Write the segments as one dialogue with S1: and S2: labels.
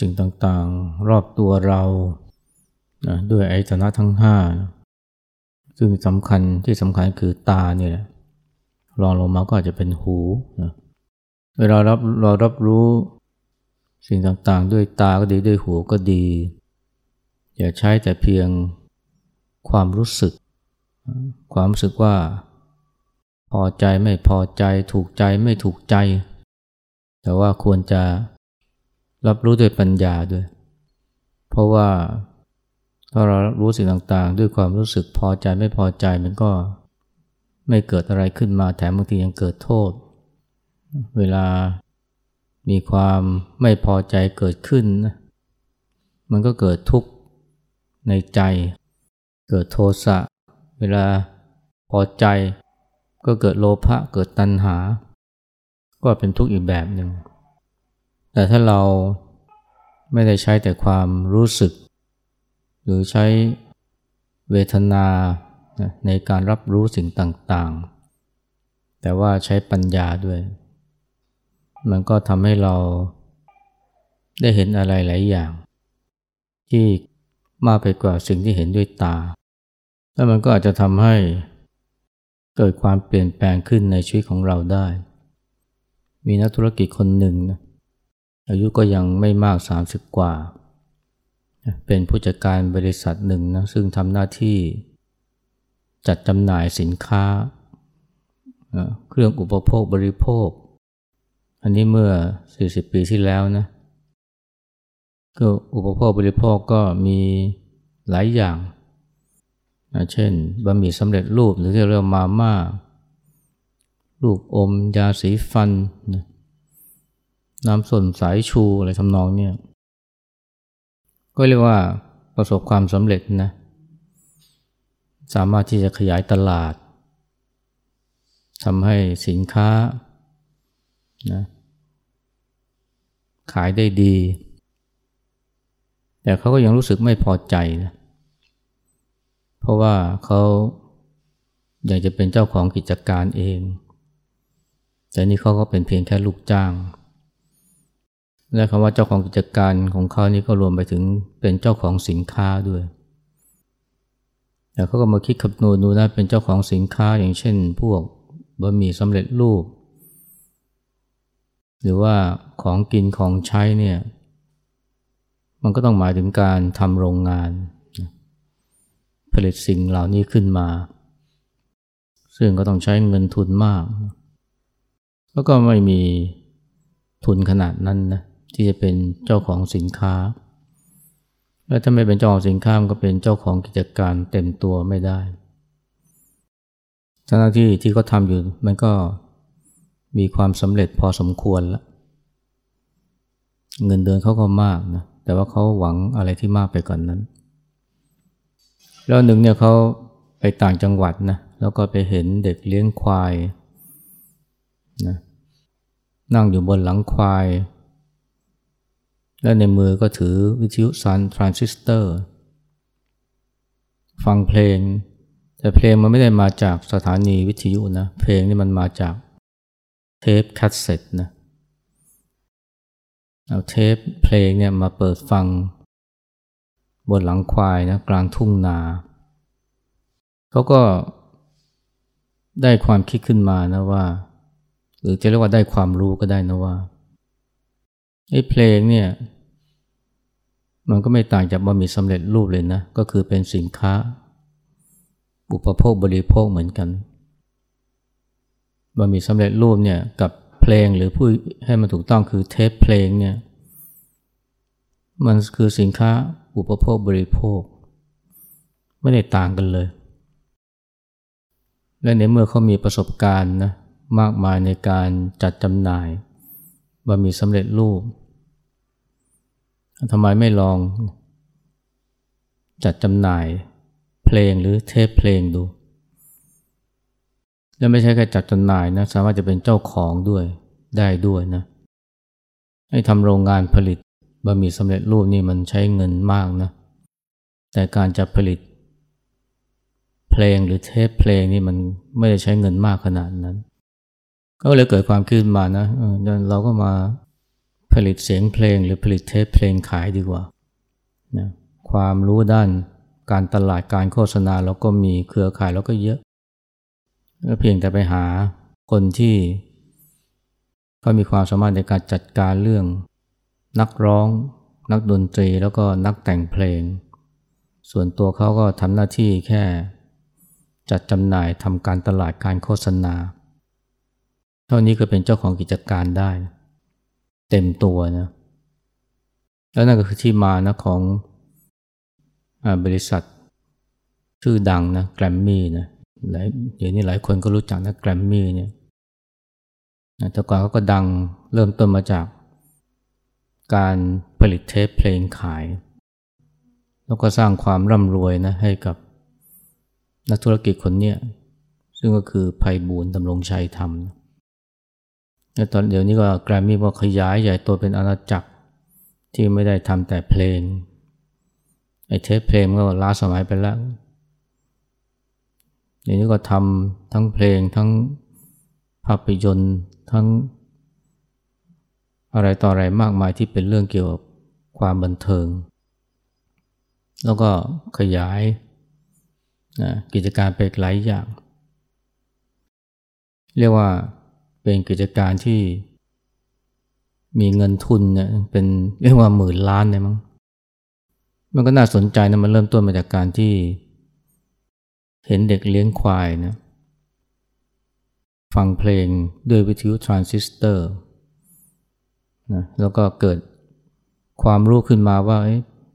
S1: สิ่งต่างๆ รอบตัวเรานะด้วยไอ้ฐานะทั้งห้าซึ่งสำคัญที่สำคัญคือตาเนี่ยแหละรองลงมาก็อาจจะเป็นหูนะเวลารับเรารับรู้สิ่งต่างๆ ด้วยตาก็ดีด้วยหูก็ดี อย่าใช้แต่เพียงความรู้สึก ความรู้สึกว่า พอใจไม่พอใจถูกใจไม่ถูกใจ แต่ว่าควรจะ รับรู้ด้วยปัญญาด้วย เพราะว่าถ้าเรารู้สิ่งต่างๆ ด้วยความรู้สึกพอใจไม่พอใจมันก็ไม่เกิดอะไรขึ้นมาแถมบางทียังเกิดโทษ เวลามีความไม่พอใจเกิดขึ้นนะมันก็เกิดทุกข์ในใจ เกิดโทสะ เวลาพอใจก็เกิดโลภะเกิดตัณหา ก็เป็นทุกข์อีกแบบหนึ่ง แต่ถ้าเราไม่ได้ใช้แต่ความรู้สึก หรือใช้เวทนาในการรับรู้สิ่งต่างๆ แต่ว่าใช้ปัญญาด้วย มันก็ทำให้เราได้เห็นอะไรหลายอย่าง ที่มากไปกว่าสิ่งที่เห็นด้วยตา แล้วมันก็อาจจะทำให้เกิดความเปลี่ยนแปลงขึ้นในชีวิตของเราได้ มีนักธุรกิจคนหนึ่งนะ อายุก็ยังไม่มาก 30 กว่า เป็นผู้จัดการบริษัทหนึ่งนะซึ่งทำหน้าที่จัดจำหน่ายสินค้า เครื่องอุปโภคบริโภค อันนี้เมื่อ 40 ปีที่แล้วนะก็อุปโภคบริโภคก็มีหลายอย่างเช่นบะหมี่สำเร็จรูปหรือที่เรียกมาม่าลูกอมยาสีฟันน้ น้ำส้มสายชูอะไรทำนองเนี่ย ก็เรียกว่าประสบความสำเร็จนะ สามารถที่จะขยายตลาดทำให้สินค้านะขายได้ดี แต่เขาก็ยังรู้สึกไม่พอใจนะเพราะว่าเขาอยากจะเป็นเจ้าของกิจการเอง แต่นี่เขาก็เป็นเพียงแค่ลูกจ้าง และคำว่าเจ้าของกิจการของเขานี่ก็รวมไปถึงเป็นเจ้าของสินค้าด้วยแต่เขาก็มาคิดคำนวณดูนะเป็นเจ้าของสินค้าอย่างเช่น พวกบะหมี่สำเร็จรูป หรือว่าของกินของใช้เนี่ยมันก็ต้องหมายถึงการทำโรงงาน ผลิตสิ่งเหล่านี้ขึ้นมา ซึ่งก็ต้องใช้เงินทุนมาก แล้วก็ไม่มีทุนขนาดนั้นนะ ที่จะเป็นเจ้าของสินค้า แล้วถ้าไม่เป็นเจ้าของสินค้าก็เป็นเจ้าของกิจการเต็มตัวไม่ได้ทั้งที่ที่เขาทำอยู่มันก็มีความสำเร็จพอสมควรแล้ว เงินเดือนเขาก็มากนะแต่ว่าเขาหวังอะไรที่มากไปก่อนนั้น แล้วหนึ่งเนี่ยเขาไปต่างจังหวัดนะแล้วก็ไปเห็นเด็กเลี้ยงควายนะนั่งอยู่บนหลังควาย และในมือก็ถือวิทยุซันทรานซิสเตอร์ ฟังเพลง แต่เพลงมันไม่ได้มาจากสถานีวิทยุนะ เพลงนี่มันมาจากเทปแคสเซ็ตนะเอาเทปเพลงเนี่ยมาเปิดฟัง บนหลังควายนะกลางทุ่งนาเขาก็ได้ความคิดขึ้นมานะว่า หรือจะเรียกว่าได้ความรู้ก็ได้นะว่าไอ้เพลงเนี่ย มันก็ไม่ต่างจากบะหมี่สำเร็จรูปเลยนะ ก็คือเป็นสินค้า อุปโภคบริโภคเหมือนกันบะหมี่สำเร็จรูปเนี่ยกับเพลงหรือผู้ให้มันถูกต้องคือเทปเพลงเนี่ยมันคือสินค้าอุปโภคบริโภค ไม่ได้ต่างกันเลย และในเมื่อเขามีประสบการณ์นะมากมายในการจัดจำหน่ายบะหมี่สำเร็จรูป ทำไมไม่ลองจัดจำหน่ายเพลงหรือเทปเพลงดู และไม่ใช่แค่จัดจำหน่ายนะ สามารถจะเป็นเจ้าของด้วยได้ด้วยนะ ให้ทำโรงงานผลิตบะหมี่สำเร็จรูปนี่มันใช้เงินมากนะ แต่การจะผลิต เพลงหรือเทปเพลงนี่มันไม่ได้ใช้เงินมากขนาดนั้น ก็เลยเกิดความคิดมานะเราก็มา ผลิตเสียงเพลงหรือผลิตเทปเพลงขายดีกว่านะความรู้ด้านการตลาดการโฆษณาเราก็มีเครือข่ายเราก็เยอะก็เพียงแต่ไปหาคนที่เขามีความสามารถในการจัดการเรื่อง นักร้อง นักดนตรีแล้วก็นักแต่งเพลง ส่วนตัวเขาก็ทำหน้าที่แค่จัดจำหน่ายทำการตลาดการโฆษณา เท่านี้ก็เป็นเจ้าของกิจการได้ เต็มตัวนะแล้วนั่นก็คือที่มานะของบริษัทชื่อดังนะแกรมมี่นะหลายเดี๋ยวนี้หลายคนก็รู้จักนะแกรมมี่เนี่ยแต่ก่อนเขาก็ดังเริ่มต้นมาจากการผลิตเทปเพลงขาย แล้วก็สร้างความร่ำรวยนะให้กับนักธุรกิจคนนี้ซึ่งก็คือไพบูลดำรงชัยทำแล้ว ตอนเดี๋ยวนี้ก็แกรมมี่ก็ขยายใหญ่โตเป็นอาณาจักรที่ไม่ได้ทำแต่เพลงไอ้เทปเพลงก็ล้าสมัยไปแล้วเดี๋ยวนี้ก็ทำทั้งเพลงทั้งภาพยนตร์ทั้งอะไรต่ออะไรมากมายที่เป็นเรื่องเกี่ยวกับความบันเทิง แล้วก็ขยายนะกิจการไปหลายอย่าง เรียกว่า เป็นกิจการที่มีเงินทุนเนี่ยเป็นเรียกว่าหมื่นล้านเลยมั้ง มันก็น่าสนใจนะมันเริ่มต้นมาจากการที่ เห็นเด็กเลี้ยงควายนะฟังเพลงด้วยวิทยุทรานซิสเตอร์นะแล้วก็เกิดความรู้ขึ้นมาว่า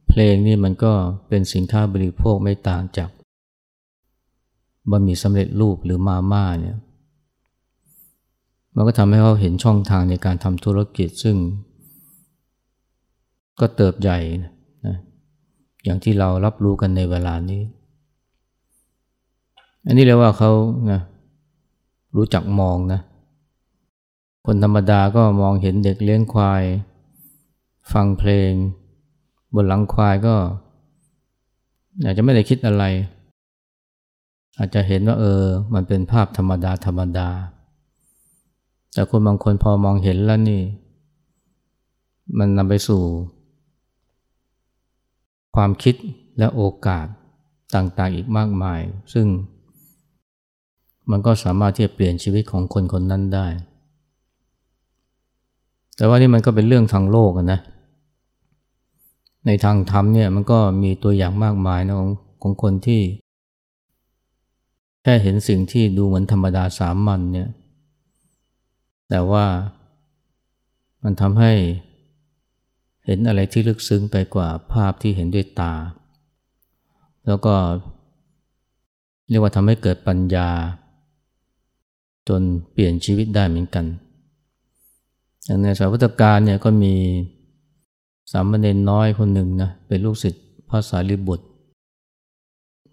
S1: เพลงนี่มันก็เป็นสินค้าบริโภคไม่ต่างจากบะหมี่สำเร็จรูปหรือมาม่าเนี่ย มันก็ทำให้เขาเห็นช่องทางในการทำธุรกิจซึ่ง ก็เติบใหญ่นะอย่างที่เรารับรู้กันในเวลานี้ อันนี้เรียกว่าเขานะรู้จักมองนะ คนธรรมดาก็มองเห็นเด็กเลี้ยงควาย ฟังเพลง บนหลังควายก็อาจจะไม่ได้คิดอะไร อาจจะเห็นว่าเออ มันเป็นภาพธรรมดาธรรมดา แต่คนบางคนพอมองเห็นแล้วนี่ มันนำไปสู่ ความคิดและโอกาสต่างๆอีกมากมาย ซึ่ง มันก็สามารถที่จะเปลี่ยนชีวิตของคนคนนั้นได้ แต่ว่านี่มันก็เป็นเรื่องทางโลกนะ ในทางธรรมเนี่ยมันก็มีตัวอย่างมากมายนะของของคนที่ แค่เห็นสิ่งที่ดูเหมือนธรรมดาสามัญเนี่ย แต่ว่ามันทำให้เห็นอะไรที่ลึกซึ้งไปกว่าภาพที่เห็นด้วยตา แล้วก็เรียกว่าทำให้เกิดปัญญา จนเปลี่ยนชีวิตได้เหมือนกันอย่างในสาวพุทธการเนี่ยก็มีสามเณรน้อยคนหนึ่งนะเป็นลูกศิษย์พระสารีบุตร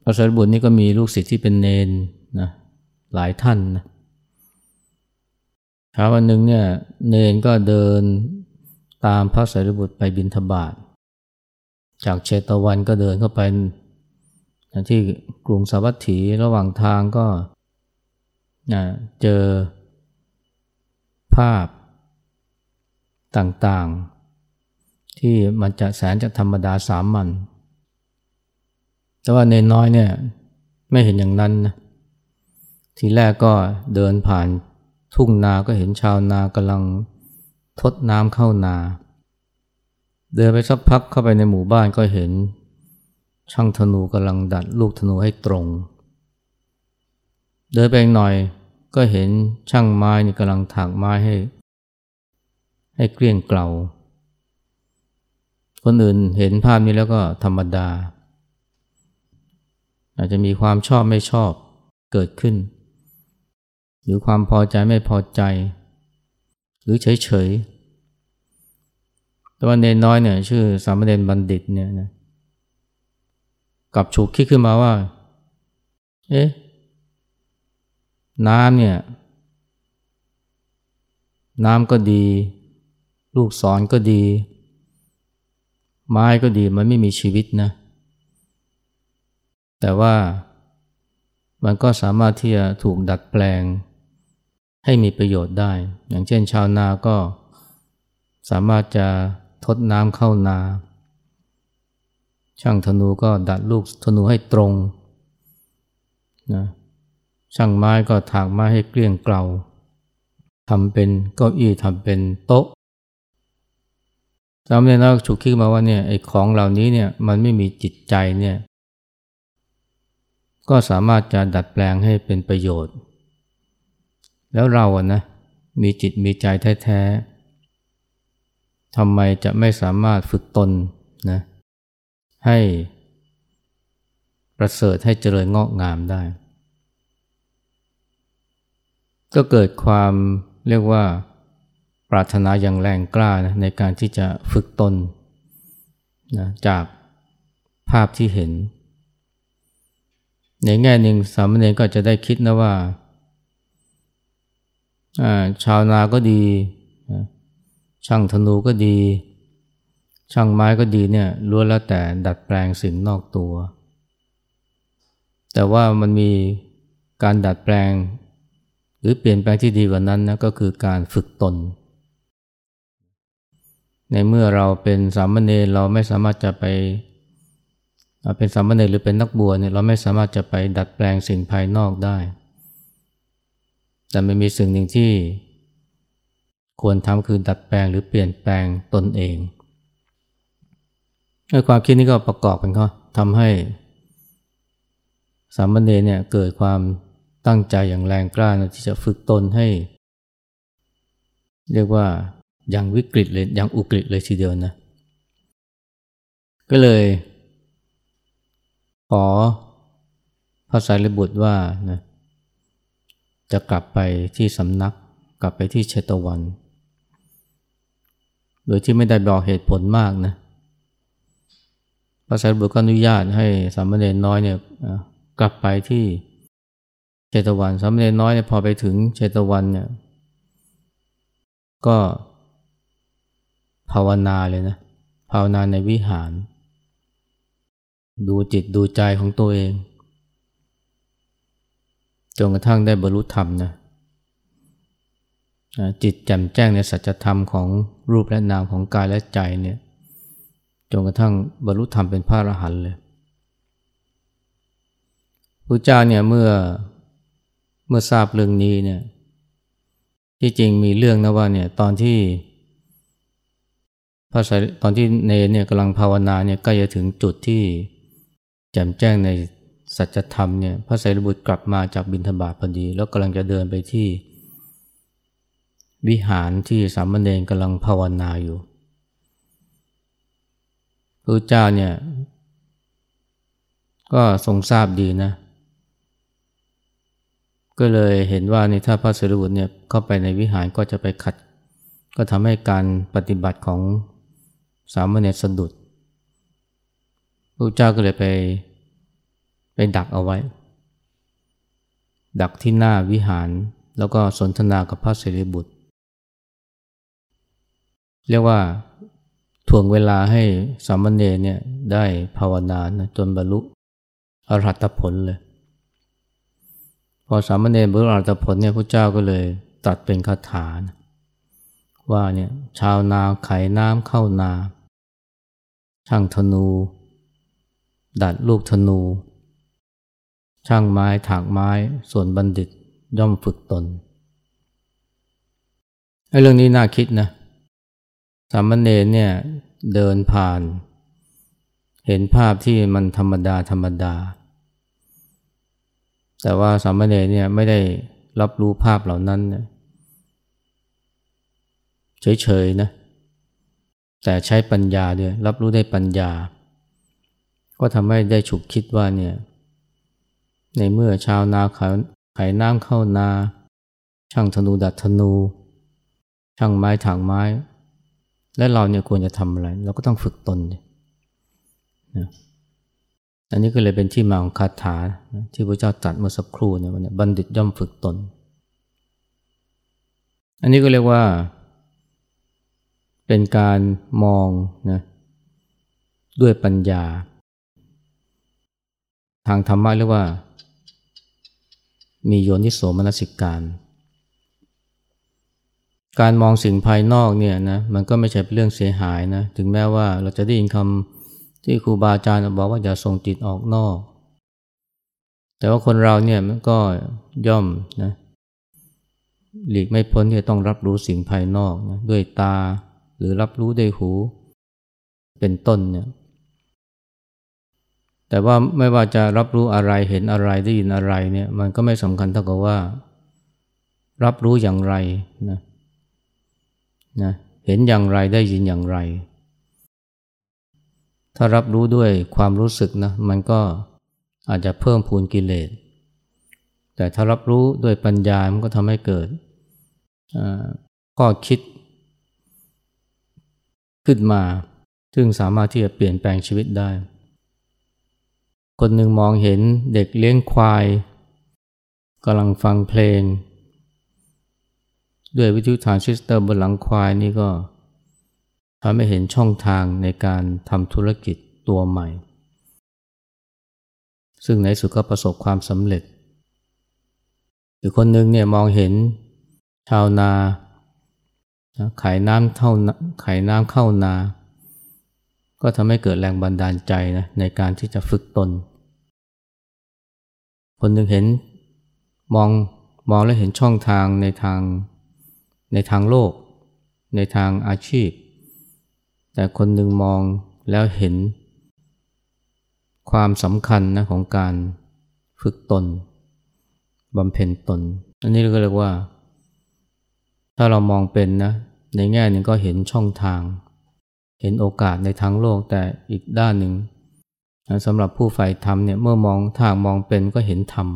S1: พระสารีบุตรนี่ก็มีลูกศิษย์ที่เป็นเนนนะหลายท่านนะ ช้าวันหนึ่งเนี่ยเนนก็เดินตามพระสารีบุตรไปบินทบาทจากเชตวันก็เดินเข้าไปที่กรุงสาวัตถีระหว่างทางก็เจอภาพต่างๆ ที่มันจะแสนจะธรรมดาสามัญแต่ว่าในน้อยเนี่ยไม่เห็นอย่างนั้นนะทีแรกก็เดินผ่าน ทุ่งนาก็เห็นชาวนากำลังทดน้ำเข้านา เดินไปสักพักเข้าไปในหมู่บ้านก็เห็น ช่างธนูกำลังดัดลูกธนูให้ตรง เดินไปอีกหน่อยก็เห็นช่างไม้นี่กำลังถักไม้ให้ ให้เกลี้ยงเกลาคนอื่นเห็นภาพนี้แล้วก็ธรรมดา อาจจะมีความชอบไม่ชอบเกิดขึ้น หรือความพอใจไม่พอใจ หรือเฉยเฉยแต่ว่าเนนน้อยเนี่ยชื่อสามเณรบัณฑิตเนี่ยนะกับฉุกคิดขึ้นมาว่า เอ๊ะ น้ำเนี่ย น้ำก็ดี ลูกศรก็ดี ไม้ก็ดีมันไม่มีชีวิตนะ แต่ว่ามันก็สามารถที่จะถูกดัดแปลง ให้มีประโยชน์ได้ อย่างเช่นชาวนาก็สามารถจะทดน้ำเข้านา ช่างธนูก็ดัดลูกธนูให้ตรงนะช่างไม้ก็ถากไม้ให้เกลี้ยงเกลาทำเป็นเก้าอี้ทำเป็นโต๊ะจำเลยนะฉุกคิดมาว่าเนี่ยไอ้ของเหล่านี้เนี่ยมันไม่มีจิตใจเนี่ยก็สามารถจะดัดแปลงให้เป็นประโยชน์ แล้วเราอะนะมีจิตมีใจแท้ๆทำไมจะไม่สามารถฝึกตนนะให้ประเสริฐให้เจริญงอกงามได้ ก็เกิดความเรียกว่าปรารถนาอย่างแรงกล้านะในการที่จะฝึกตนนะจากภาพที่เห็น ในแง่หนึ่งสามเณรก็จะได้คิดนะว่า ชาวนาก็ดี ช่างธนูก็ดี ช่างไม้ก็ดีเนี่ยล้วนแล้วแต่ดัดแปลงสิ่งนอกตัว แต่ว่ามันมีการดัดแปลง หรือเปลี่ยนแปลงที่ดีกว่านั้นนะก็คือการฝึกตน ในเมื่อเราเป็นสามเณรเราไม่สามารถจะไปเป็นสามเณรหรือเป็นนักบวชเนี่ยเราไม่สามารถจะไปดัดแปลงสิ่งภายนอกได้ แต่ไม่มีสิ่งหนึ่งที่ ควรทำคือดัดแปลงหรือเปลี่ยนแปลงตนเองความคิดนี้ก็ประกอบกันเขาทำให้สามเณรเนี่ยเกิดความตั้งใจอย่างแรงกล้าที่จะฝึกตนให้ เรียกว่าอย่างวิกฤตเลยอย่างอุกฤษเลยทีเดียวนะ ก็เลย ขอพระสารีบุตรว่านะ จะกลับไปที่สำนักกลับไปที่เชตวัน โดยที่ไม่ได้บอกเหตุผลมากนะพระสารีบุตรก็อนุญาตให้สามเณรน้อยเนี่ยกลับไปที่เชตวันสามเณรน้อยเนี่ยพอไปถึงเชตวันเนี่ยก็ภาวนาเลยนะภาวนาในวิหาร ดูจิตดูใจของตัวเอง จนกระทั่งได้บรรลุธรรมนะจิตแจ่มแจ้งในสัจธรรมของรูปและนามของกายและใจเนี่ยจนกระทั่งบรรลุธรรมเป็นพระอรหันต์เลยพระเจ้าเนี่ยเมื่อเมื่อทราบเรื่องนี้เนี่ยที่จริงมีเรื่องนะว่าเนี่ยตอนที่พระสตอนที่เนเนี่ยกำลังภาวนาเนี่ยก็จะถึงจุดที่แจ่มแจ้งใน สัจธรรมเนี่ยพระไตรบุตรกลับมาจากบินธบาตพอดี แล้วกำลังจะเดินไปที่ วิหารที่สามเณรกำลังภาวนาอยู่พระเจ้าเนี่ยก็ทรงทราบดีนะ ก็เลยเห็นว่านี่ถ้าพระสรบุตรเนี่ยเข้าไปในวิหารก็จะไปขัด ก็ทำให้การปฏิบัติของสามเณรสะดุดพระเจ้าก็เลยไป ไปดักเอาไว้ ดักที่หน้าวิหาร แล้วก็สนทนากับพระเสรีบุตร เรียกว่าถ่วงเวลาให้สามเณรเนี่ยได้ภาวนานะจนบรรลุอรหัตผลเลย พอสามเณรบรรลุอรหัตผลเนี่ยพระเจ้าก็เลยตัดเป็นคาถานะว่าเนี่ยชาวนาไขน้ำเข้านา ช่างธนู ดัดลูกธนู ช่างไม้ถากไม้ส่วนบัณฑิตย่อมฝึกตนไอ้เรื่องนี้น่าคิดนะสามเณรเนี่ยเดินผ่าน เห็นภาพที่มันธรรมดาธรรมดา แต่ว่าสามเณรเนี่ยไม่ได้รับรู้ภาพเหล่านั้นเฉยๆนะแต่ใช้ปัญญาด้วยรับรู้ได้ปัญญา ก็ทำให้ได้ฉุกคิดว่าเนี่ย ในเมื่อชาวนาขายขายน้ำเข้านา ช่างธนูดัดธนู ช่างไม้ถางไม้ และเราเนี่ยควรจะทำอะไร เราก็ต้องฝึกตนนะอันนี้ก็เลยเป็นที่มาของคาถาที่พระเจ้าตรัสเมื่อสักครู่เนี่ยวันนี้บัณฑิตย่อมฝึกตน อันนี้ก็เรียกว่า เป็นการมองนะด้วยปัญญา ทางธรรมะเรียกว่า มีโยนิโสมนสิการ การมองสิ่งภายนอกเนี่ยนะมันก็ไม่ใช่เป็นเรื่องเสียหายนะถึงแม้ว่าเราจะได้ยินคำที่ครูบาอาจารย์บอกว่าอย่าส่งจิตออกนอก แต่ว่าคนเราเนี่ยมันก็ย่อมนะหลีกไม่พ้นที่จะต้องรับรู้สิ่งภายนอกนะด้วยตาหรือรับรู้ด้วยหู เป็นต้นเนี่ย แต่ว่าไม่ว่าจะรับรู้อะไรเห็นอะไรได้ยินอะไรเนี่ยมันก็ไม่สำคัญเท่ากับว่า รับรู้อย่างไรนะนะเห็นอย่างไรได้ยินอย่างไร ถ้ารับรู้ด้วยความรู้สึกนะมันก็อาจจะเพิ่มพูนกิเลส แต่ถ้ารับรู้ด้วยปัญญา มันก็ทำให้เกิดข้อคิด ขึ้นมา ซึ่งสามารถที่จะเปลี่ยนแปลงชีวิตได้ คนหนึ่งมองเห็นเด็กเลี้ยงควายกำลังฟังเพลง ด้วยวิทยุทรานซิสเตอร์บนหลังควายนี่ก็ทำให้เห็นช่องทางในการทำธุรกิจตัวใหม่ ซึ่งในสุดก็ประสบความสำเร็จอีกคนหนึ่งเนี่ยมองเห็นชาวนาขายน้ำเท่าขายน้ำเข้านา ก็ทำให้เกิดแรงบันดาลใจนะในการที่จะฝึกตน คนหนึ่งเห็นมองมองแล้วเห็นช่องทางในทางในทางโลก ในทางอาชีพ แต่คนหนึ่งมองแล้วเห็น ความสำคัญนะของการฝึกตนบำเพ็ญตน อันนี้เราก็เรียกว่า ถ้าเรามองเป็นนะในแง่หนึ่งก็เห็นช่องทาง เห็นโอกาสในทางโลกแต่อีกด้านหนึ่งสำหรับผู้ใฝ่ธรรมเนี่ยเมื่อมองทางมองเป็นก็เห็นธรรม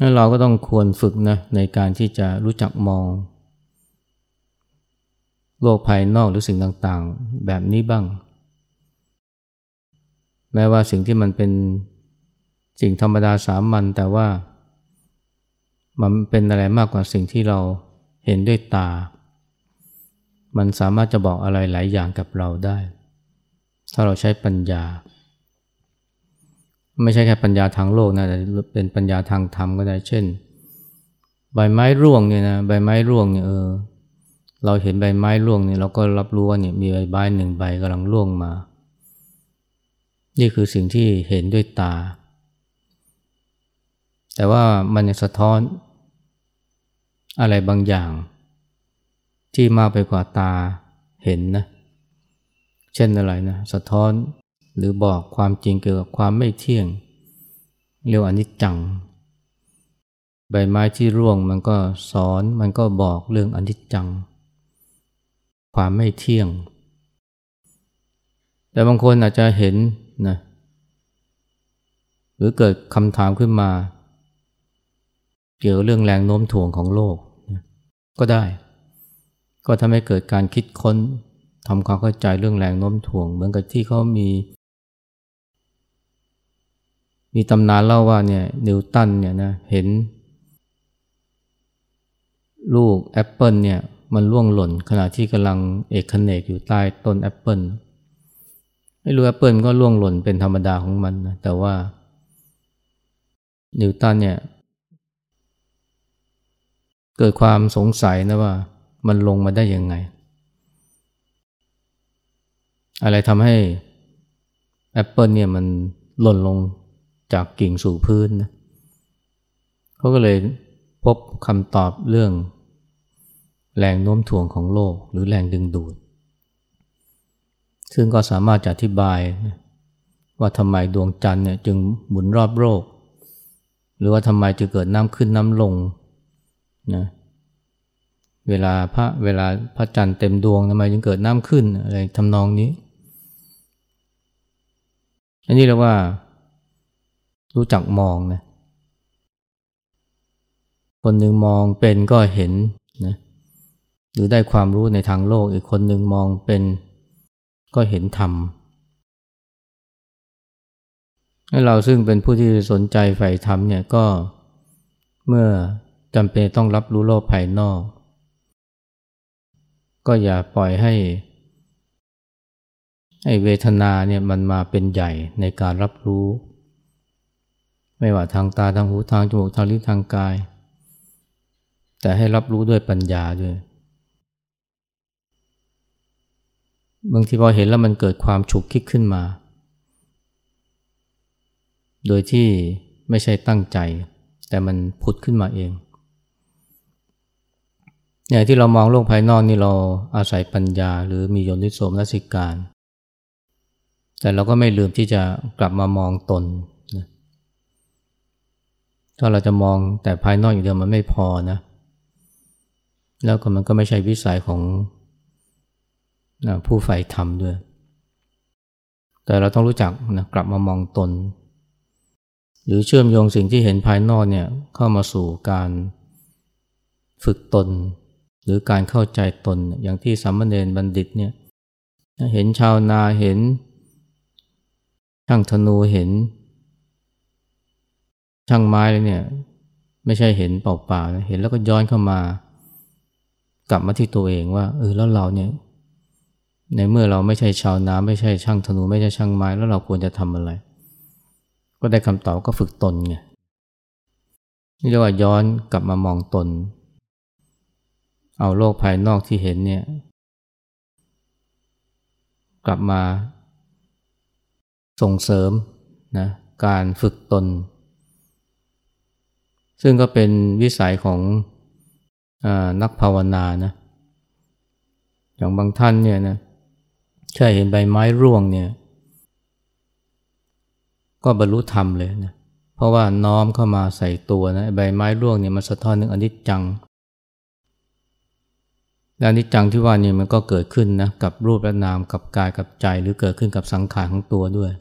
S1: นั้นเราก็ต้องควรฝึกนะในการที่จะรู้จักมอง โลกภายนอกหรือสิ่งต่างๆ แบบนี้บ้าง แม้ว่าสิ่งที่มันเป็นสิ่งธรรมดาสามัญแต่ว่ามันเป็นอะไรมากกว่าสิ่งที่เราเห็นด้วยตา มันสามารถจะบอกอะไรหลายอย่างกับเราได้ ถ้าเราใช้ปัญญา ไม่ใช่แค่ปัญญาทางโลกนะแต่เป็นปัญญาทางธรรมก็ได้ เช่น ใบไม้ร่วงเนี่ยนะใบไม้ร่วงเนี่ยเออเราเห็นใบไม้ร่วงเนี่ยเราก็รับรู้ว่าเนี่ยมีใบไม้หนึ่งใบกำลังร่วงมา นี่คือสิ่งที่เห็นด้วยตา แต่ว่ามันสะท้อนอะไรบางอย่าง ที่มากไปกว่าตาเห็นนะ เช่นอะไรนะ สะท้อนหรือบอกความจริงเกี่ยวกับความไม่เที่ยง เรียกอนิจจัง ใบไม้ที่ร่วงมันก็สอนมันก็บอกเรื่องอนิจจัง ความไม่เที่ยง แต่บางคนอาจจะเห็นนะหรือเกิดคำถามขึ้นมา เกี่ยวเรื่องแรงโน้มถ่วงของโลกก็ได้ ก็ทำให้เกิดการคิดค้นทำความเข้าใจเรื่องแรงโน้มถ่วง เหมือนกับที่เขามี มีตำนานเล่าว่าเนี่ยนิวตันเนี่ยนะเห็น ลูกแอปเปิลเนี่ยมันร่วงหล่นขณะที่กำลังเอกเขนกอยู่ใต้ต้นแอปเปิลไม่รู้แอปเปิลก็ร่วงหล่นเป็นธรรมดาของมันนะแต่ว่า นิวตันเนี่ยเกิดความสงสัยนะว่า มันลงมาได้ยังไง อะไรทำให้แอปเปิลเนี่ยมันหล่นลงจากกิ่งสู่พื้นนะเขาก็เลยพบคำตอบเรื่อง แรงโน้มถ่วงของโลกหรือแรงดึงดูด ซึ่งก็สามารถจะอธิบายว่าทำไมดวงจันทร์เนี่ยจึงหมุนรอบโลก หรือว่าทำไมจะเกิดน้ำขึ้นน้ำลงนะเวลาพระเวลาพระจันทร์เต็มดวงทำไมจึงเกิดน้ำขึ้นอะไรทำนองนี้ อันนี้เรียกว่า รู้จักมองนะ คนหนึ่งมองเป็นก็เห็นนะหรือได้ความรู้ในทางโลก อีกคนหนึ่งมองเป็นก็เห็นธรรมให้เราซึ่งเป็นผู้ที่สนใจใฝ่ธรรมเนี่ยก็เมื่อจำเป็นต้องรับรู้โลกภายนอก ก็อย่าปล่อยให้ให้เวทนาเนี่ยมันมาเป็นใหญ่ในการรับรู้ ไม่ว่าทางตาทางหูทางจมูกทางลิ้นทางกาย แต่ให้รับรู้ด้วยปัญญาด้วยบางทีพอเห็นแล้วมันเกิดความฉุกคิดขึ้นมา โดยที่ไม่ใช่ตั้งใจ แต่มันผุดขึ้นมาเอง เนี่ยที่เรามองโลกภายนอกนี่เราอาศัยปัญญา หรือมีโยนิโสมนสิการ แต่เราก็ไม่ลืมที่จะกลับมามองตนนะถ้าเราจะมองแต่ภายนอกอย่างเดียวมันไม่พอนะ แล้วก็มันก็ไม่ใช่วิสัยของนะผู้ใฝ่ธรรมด้วย แต่เราต้องรู้จักนะกลับมามองตน หรือเชื่อมโยงสิ่งที่เห็นภายนอกเนี่ยเข้ามาสู่การฝึกตน หรือการเข้าใจตนอย่างที่สัมมเนรบัณฑิตเนี่ยเห็นชาวนาเห็น ช่างธนูเห็น ช่างไม้เลยเนี่ยไม่ใช่เห็นเปล่าๆเห็นแล้วก็ย้อนเข้ามากลับมาที่ตัวเองว่าเออแล้วเราเนี่ยในเมื่อเราไม่ใช่ชาวนาไม่ใช่ช่างธนูไม่ใช่ช่างไม้แล้วเราควรจะทำอะไร ก็ได้คำตอบก็ฝึกตนไงนี่เรียกว่าย้อนกลับมามองตน เอาโลกภายนอกที่เห็นเนี่ย กลับมาส่งเสริมนะการฝึกตน ซึ่งก็เป็นวิสัยของอนักภาวนานะอย่างบางท่านเนี่ยนะแค่เห็นใบไม้ร่วงเนี่ย ก็บรรลุธรรมเลยนะเพราะว่าน้อมเข้ามาใส่ตัวนะใบไม้ร่วงเนี่ยมันสะท้อนนึงอนิจจัง และนิจจังที่ว่านี่มันก็เกิดขึ้นนะกับรูปและนามกับกายกับใจหรือเกิดขึ้นกับสังขารของตัวด้วย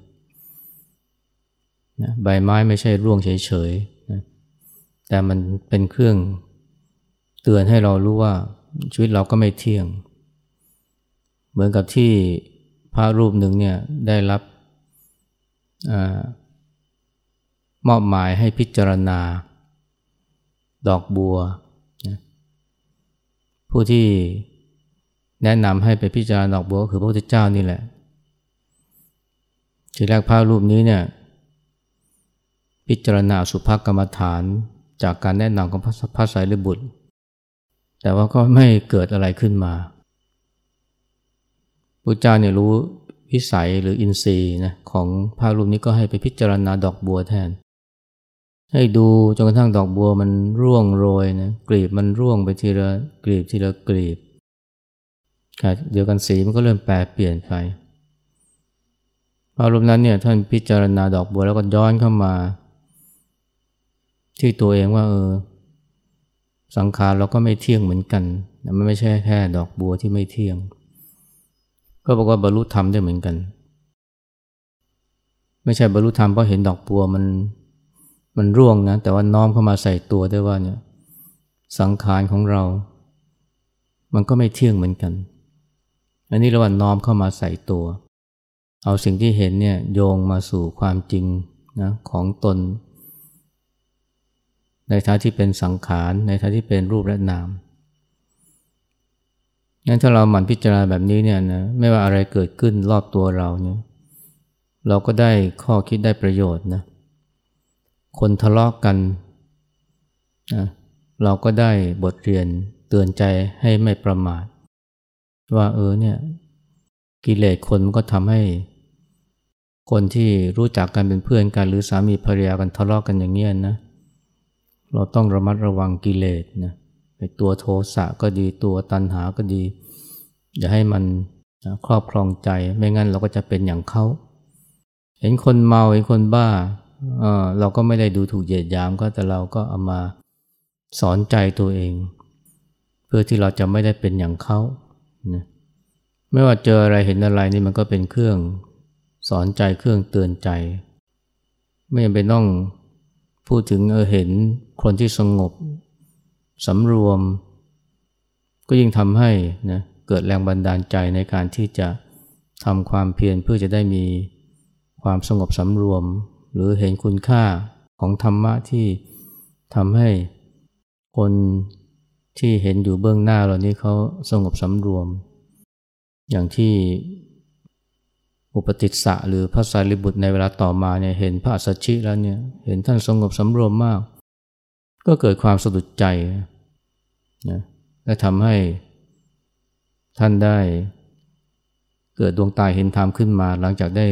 S1: นะใบไม้ไม่ใช่ร่วงเฉยๆนะแต่มันเป็นเครื่องเตือนให้เรารู้ว่าชีวิตเราก็ไม่เที่ยง เหมือนกับที่พระรูปหนึ่งเนี่ยได้รับอมอบหมายให้พิจารณา ดอกบัว ผู้ที่แนะนำให้ไปพิจารณาดอกบัวคือพระพุทธเจ้านี่แหละทีแรกพระรูปนี้เนี่ยพิจารณาสุภกรรมฐานจากการแนะนำของพระสายรบุตร แต่ว่าก็ไม่เกิดอะไรขึ้นมาพระเจ้าเนี่ยรู้วิสัยหรืออินทรีย์นะของพระรูปนี้ก็ให้ไปพิจารณาดอกบัวแทน ให้ดูจนกระทั่งดอกบัวมันร่วงโรยนะกลีบมันร่วงไปทีละกลีบทีละกลีบเดียวกันสีมันก็เริ่มแปรเปลี่ยนไปอารมณ์นั้นเนี่ยท่านพิจารณาดอกบัวแล้วก็ย้อนเข้ามา ที่ตัวเองว่าเออสังขารเราก็ไม่เที่ยงเหมือนกันมันไม่ใช่แค่ดอกบัวที่ไม่เที่ยง ก็บอกว่าบรรลุธรรมได้เหมือนกัน ไม่ใช่บรรลุธรรมเพราะเห็นดอกบัวมัน มันร่วงนะแต่ว่าน้อมเข้ามาใส่ตัวได้ว่าเนี่ยสังขารของเรา มันก็ไม่เที่ยงเหมือนกัน อันนี้เราว่างน้อมเข้ามาใส่ตัว เอาสิ่งที่เห็นเนี่ยโยงมาสู่ความจริงนะของตน ในท่าที่เป็นสังขาร ในท่าที่เป็นรูปและนามงั้นถ้าเราหมั่นพิจารณาแบบนี้เนี่ยนะไม่ว่าอะไรเกิดขึ้นรอบตัวเราเนี่ยเราก็ได้ข้อคิดได้ประโยชน์นะ คนทะเลาะกกันนะเราก็ได้บทเรียนเตือนใจให้ไม่ประมาท ว่าเออเนี่ยกิเลสคนมันก็ทำให้ คนที่รู้จักกันเป็นเพื่อนกัน หรือสามีภรรยากันทะเลาะกกันอย่างเงี้ยนะ เราต้องระมัดระวังกิเลสนะไอตัวโทสะก็ดีตัวตัณหาก็ดี อย่าให้มันครอบครองใจไม่งั้นเราก็จะเป็นอย่างเขา เห็นคนเมาเห็นคนบ้า เราก็ไม่ได้ดูถูกเหยียดยามก็แต่เราก็เอามาสอนใจตัวเอง เพื่อที่เราจะไม่ได้เป็นอย่างเขานะไม่ว่าเจออะไรเห็นอะไรนี่มันก็เป็นเครื่องสอนใจเครื่องเตือนใจ ไม่จำเป็นต้องพูดถึงเออเห็นคนที่สงบสำรวม ก็ยิ่งทำให้นะเกิดแรงบันดาลใจในการที่จะทำความเพียรเพื่อจะได้มีความสงบสำรวม หรือเห็นคุณค่าของธรรมะที่ทำให้คนที่เห็นอยู่เบื้องหน้าเรานี้เขาสงบสำรวม อย่างที่อุปติสสะหรือพระสารีบุตรในเวลาต่อมาเนี่ยเห็นพระสัชชิแล้วเนี่ยเห็นท่านสงบสำรวมมาก ก็เกิดความสะดุดใจนะและทำให้ท่านได้เกิดดวงตาเห็นธรรมขึ้นมาหลังจากได้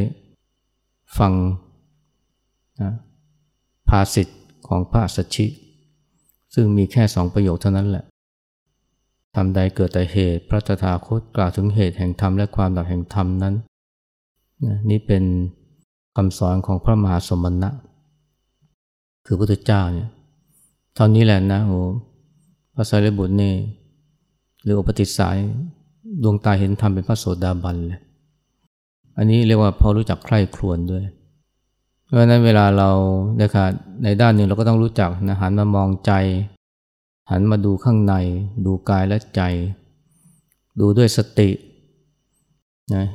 S1: ฟัง นะภาสิทธ์ของพระสัชชิ ซึ่งมีแค่สองประโยคเท่านั้นแหละทำใดเกิดแต่เหตุ พระตถาคตกล่าวถึงเหตุแห่งธรรมและความดับแห่งธรรมนั้นนี่เป็นคำสอนของพระมหาสมณะ คือพระพุทธเจ้าเนี่ยเท่านี้แหละนะโอ้พระสารีบุตรนี่หรืออุปติสายดวงตาเห็นธรรมเป็นพระโสดาบันเลย อันนี้เรียกว่าพอรู้จักใคร่ครวญด้วย เพราะนั้นเวลาเราในขาในด้านหนึ่งเราก็ต้องรู้จักนะหันมามองใจ หันมาดูข้างใน ดูกายและใจ ดูด้วยสตินะ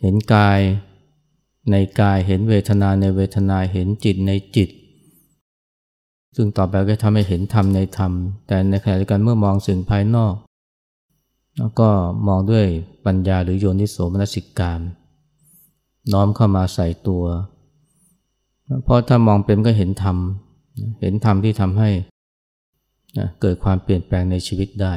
S1: เห็นกายในกายเห็นเวทนาในเวทนาเห็นจิตในจิต ซึ่งต่อไปก็ทำให้เห็นธรรมในธรรม แต่ในขณะเดียวกันเมื่อมองสิ่งภายนอก แล้วก็มองด้วยปัญญาหรือโยนิโสมนสิกการ น้อมเข้ามาใส่ตัว เพราะถ้ามองเป็นก็เห็นธรรม เห็นธรรมที่ทำให้เกิดความเปลี่ยนแปลงในชีวิตได้